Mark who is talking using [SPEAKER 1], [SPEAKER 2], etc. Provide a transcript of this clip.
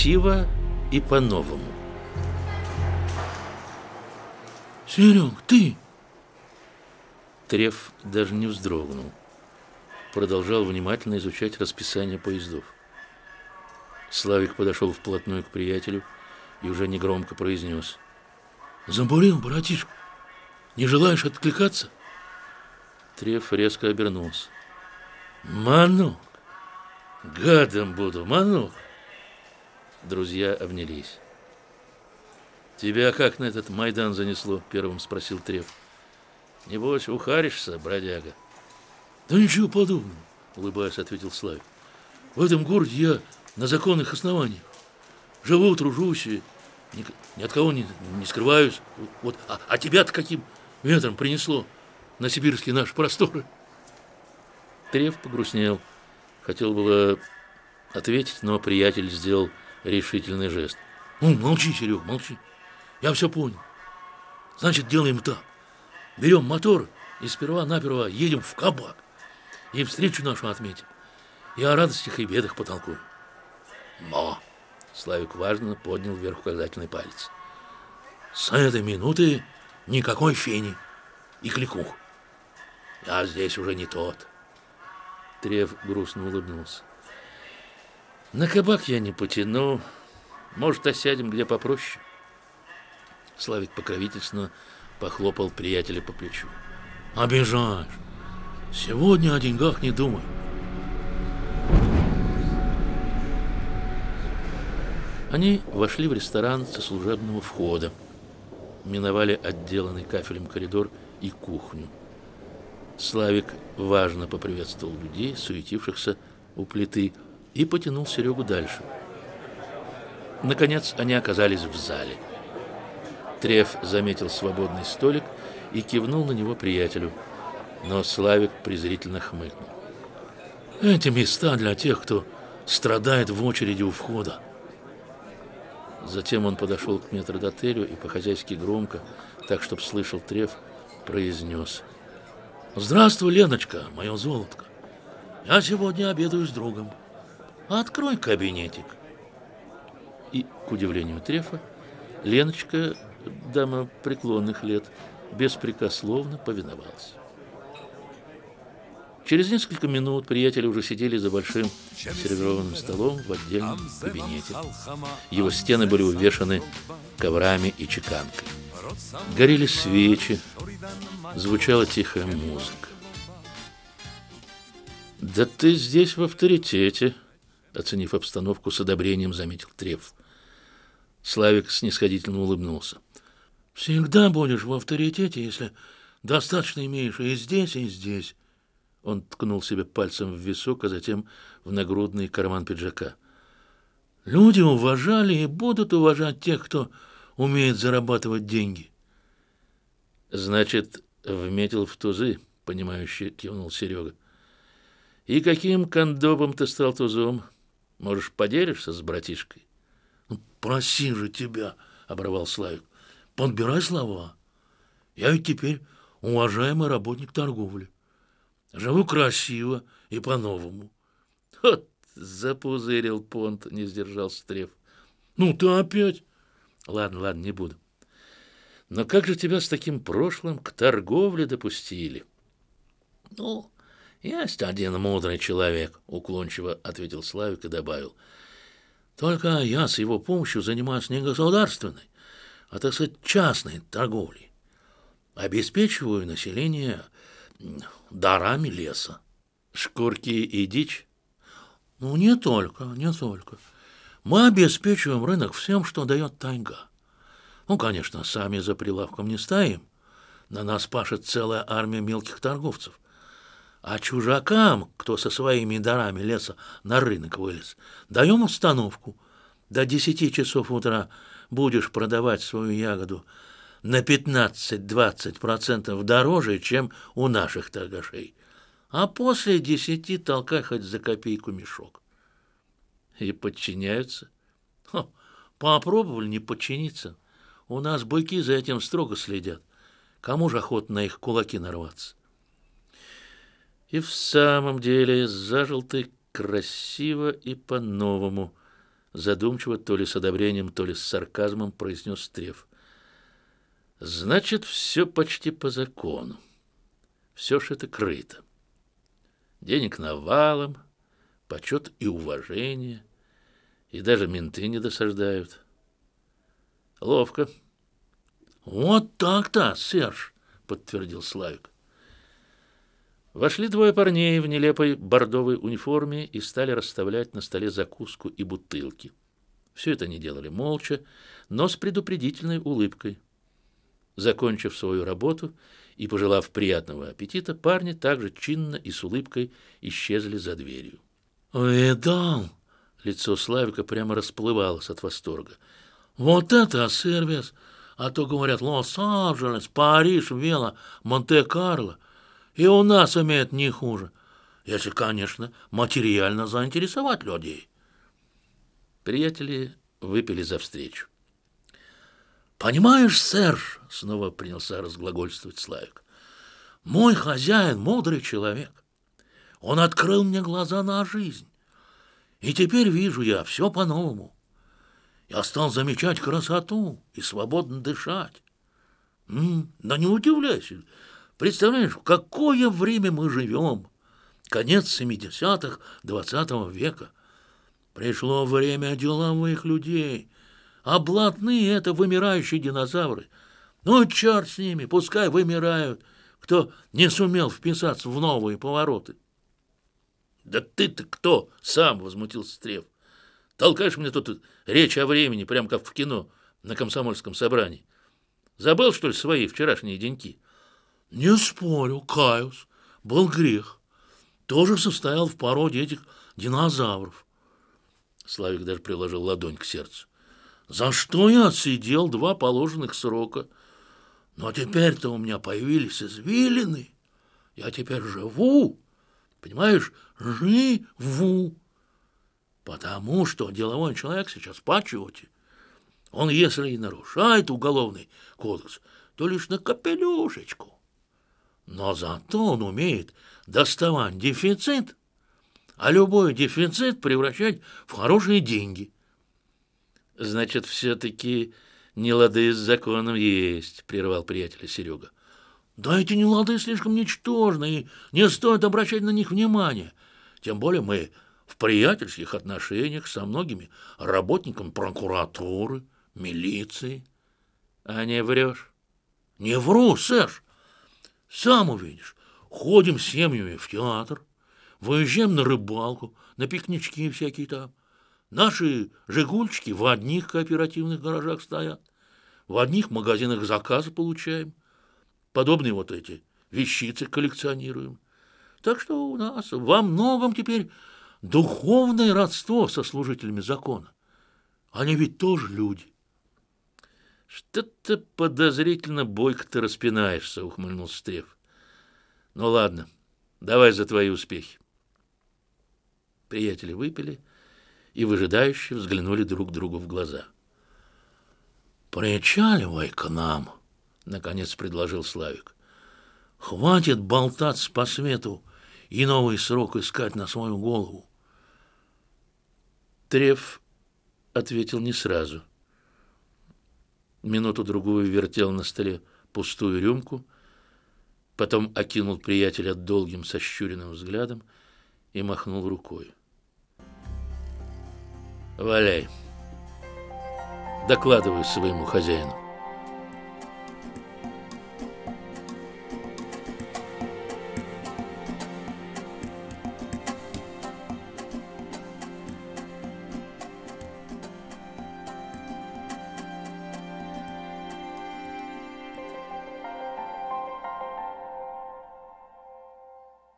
[SPEAKER 1] красиво и по-новому.
[SPEAKER 2] Серег, ты?
[SPEAKER 1] Треф даже не вздрогнул. Продолжал внимательно изучать расписание поездов. Славик подошел вплотную к приятелю и уже негромко произнес.
[SPEAKER 2] Заболел, братишка. Не желаешь откликаться?
[SPEAKER 1] Треф резко обернулся. Манук! Гадом буду, Манук! Друзья обнялись. «Тебя как на этот Майдан занесло?» — первым спросил Треф. «Небось, ухаришься, бродяга?»
[SPEAKER 2] «Да ничего подобного», — улыбаясь, ответил Славик. «В этом городе я на законных основаниях. Живу, тружусь и ни, ни от кого не, не скрываюсь. Вот, а, а тебя-то каким ветром принесло на сибирские наши просторы?»
[SPEAKER 1] Треф погрустнел. Хотел было ответить, но приятель сделал решительный жест.
[SPEAKER 2] «Ну, молчи, Серег, молчи. Я все понял. Значит, делаем так. Берем мотор и сперва-наперво едем в кабак. И встречу нашу отметим. И о радостях и бедах потолкуем.
[SPEAKER 1] Но! Славик важно поднял вверх указательный палец.
[SPEAKER 2] С этой минуты никакой фени и кликух. Я здесь уже не тот.
[SPEAKER 1] Трев грустно улыбнулся. На кабак я не потяну. Может, осядем где попроще. Славик покровительственно похлопал приятеля по плечу.
[SPEAKER 2] Обижаешь. Сегодня о деньгах не думай.
[SPEAKER 1] Они вошли в ресторан со служебного входа, миновали отделанный кафелем коридор и кухню. Славик важно поприветствовал людей, суетившихся у плиты, и потянул Серегу дальше. Наконец они оказались в зале – Треф заметил свободный столик и кивнул на него приятелю. Но Славик презрительно хмыкнул.
[SPEAKER 2] Эти места для тех, кто страдает в очереди у входа.
[SPEAKER 1] Затем он подошел к метродотелю и по-хозяйски громко, так, чтобы слышал Треф, произнес.
[SPEAKER 2] «Здравствуй, Леночка, мое золотко. Я сегодня обедаю с другом. Открой кабинетик».
[SPEAKER 1] И, к удивлению Трефа, Леночка дама преклонных лет, беспрекословно повиновался. Через несколько минут приятели уже сидели за большим сервированным столом в отдельном кабинете. Его стены были увешаны коврами и чеканкой. Горели свечи, звучала тихая музыка. «Да ты здесь в авторитете», — оценив обстановку с одобрением, заметил Треф. Славик снисходительно улыбнулся.
[SPEAKER 2] Всегда будешь в авторитете, если достаточно имеешь и здесь, и здесь.
[SPEAKER 1] Он ткнул себе пальцем в висок, а затем в нагрудный карман пиджака.
[SPEAKER 2] Люди уважали и будут уважать тех, кто умеет зарабатывать деньги.
[SPEAKER 1] Значит, вметил в тузы, понимающе кивнул Серега. И каким кондобом ты стал тузом? Можешь, поделишься с братишкой?
[SPEAKER 2] Ну, проси же тебя, оборвал Славик. Подбирай слова. Я ведь теперь уважаемый работник торговли. Живу красиво и по-новому.
[SPEAKER 1] Вот запузырил понт, не сдержал Стрев.
[SPEAKER 2] Ну, ты опять?
[SPEAKER 1] Ладно, ладно, не буду. Но как же тебя с таким прошлым к торговле допустили?
[SPEAKER 2] Ну, есть один мудрый человек, уклончиво ответил Славик и добавил. Только я с его помощью занимаюсь не государственной, а, так сказать, частной торговлей. Обеспечиваю население дарами леса.
[SPEAKER 1] Шкурки и дичь?
[SPEAKER 2] Ну, не только, не только. Мы обеспечиваем рынок всем, что дает тайга. Ну, конечно, сами за прилавком не стоим. На нас пашет целая армия мелких торговцев. А чужакам, кто со своими дарами леса на рынок вылез, даем установку. До десяти часов утра будешь продавать свою ягоду на 15-20% дороже, чем у наших торгашей. А после десяти толкай хоть за копейку мешок.
[SPEAKER 1] И подчиняются?
[SPEAKER 2] Хо, попробовали не подчиниться. У нас быки за этим строго следят. Кому же охота на их кулаки нарваться?
[SPEAKER 1] И в самом деле зажил ты красиво и по-новому, Задумчиво, то ли с одобрением, то ли с сарказмом произнес Треф. Значит, все почти по закону. Все ж это крыто. Денег навалом, почет и уважение, и даже менты не досаждают. Ловко. Вот так-то, Серж, подтвердил Славик. Вошли двое парней в нелепой бордовой униформе и стали расставлять на столе закуску и бутылки. Все это они делали молча, но с предупредительной улыбкой. Закончив свою работу и пожелав приятного аппетита, парни также чинно и с улыбкой исчезли за дверью.
[SPEAKER 2] «Видал?» Лицо Славика прямо расплывалось от восторга. «Вот это сервис! А то, говорят, Лос-Анджелес, Париж, Вела, Монте-Карло — и у нас умеют не хуже. Если, конечно, материально заинтересовать людей.
[SPEAKER 1] Приятели выпили за встречу.
[SPEAKER 2] «Понимаешь, сэр», — снова принялся разглагольствовать Славик, «мой хозяин — мудрый человек. Он открыл мне глаза на жизнь. И теперь вижу я все по-новому. Я стал замечать красоту и свободно дышать. М -м, да не удивляйся, Представляешь, в какое время мы живем? Конец 70-х, 20 -го века. Пришло время деловых людей. А блатные — это вымирающие динозавры. Ну, черт с ними, пускай вымирают, кто не сумел вписаться в новые повороты.
[SPEAKER 1] «Да ты-то кто?» — сам возмутился Стрев. «Толкаешь мне тут речь о времени, прям как в кино на комсомольском собрании. Забыл, что ли, свои вчерашние деньки?»
[SPEAKER 2] Не спорю, каюсь, был грех. Тоже состоял в породе этих динозавров.
[SPEAKER 1] Славик даже приложил ладонь к сердцу.
[SPEAKER 2] За что я отсидел два положенных срока? Но теперь-то у меня появились извилины. Я теперь живу, понимаешь, живу. Потому что деловой человек сейчас в почете. Он, если и нарушает уголовный кодекс, то лишь на капелюшечку. Но зато он умеет доставать дефицит, а любой дефицит превращать в хорошие деньги.
[SPEAKER 1] Значит, все-таки не лады с законом есть, прервал приятеля Серега.
[SPEAKER 2] Да эти нелады слишком ничтожны, и не стоит обращать на них внимания. Тем более мы в приятельских отношениях со многими работниками прокуратуры, милиции.
[SPEAKER 1] А не врешь?
[SPEAKER 2] Не вру, Сэш. Сам увидишь, ходим с семьями в театр, выезжаем на рыбалку, на пикнички всякие там. Наши «Жигульчики» в одних кооперативных гаражах стоят, в одних магазинах заказы получаем. Подобные вот эти вещицы коллекционируем. Так что у нас во многом теперь духовное родство со служителями закона. Они ведь тоже люди.
[SPEAKER 1] Что-то подозрительно бойко ты распинаешься, ухмыльнулся Стрев. Ну ладно, давай за твои успехи. Приятели выпили и выжидающе взглянули друг другу в глаза.
[SPEAKER 2] «Причаливай к нам», — наконец предложил Славик. «Хватит болтаться по свету и новый срок искать на свою голову».
[SPEAKER 1] Треф ответил не сразу — минуту-другую вертел на столе пустую рюмку, потом окинул приятеля долгим сощуренным взглядом и махнул рукой. «Валяй, докладывай своему хозяину».